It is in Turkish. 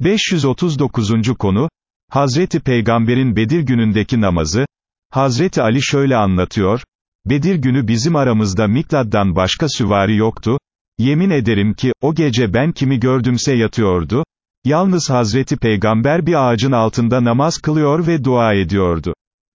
539. konu, Hazreti Peygamber'in Bedir günündeki namazı, Hazreti Ali şöyle anlatıyor, Bedir günü bizim aramızda Miklad'dan başka süvari yoktu, yemin ederim ki, o gece ben kimi gördümse yatıyordu, yalnız Hazreti Peygamber bir ağacın altında namaz kılıyor ve dua ediyordu.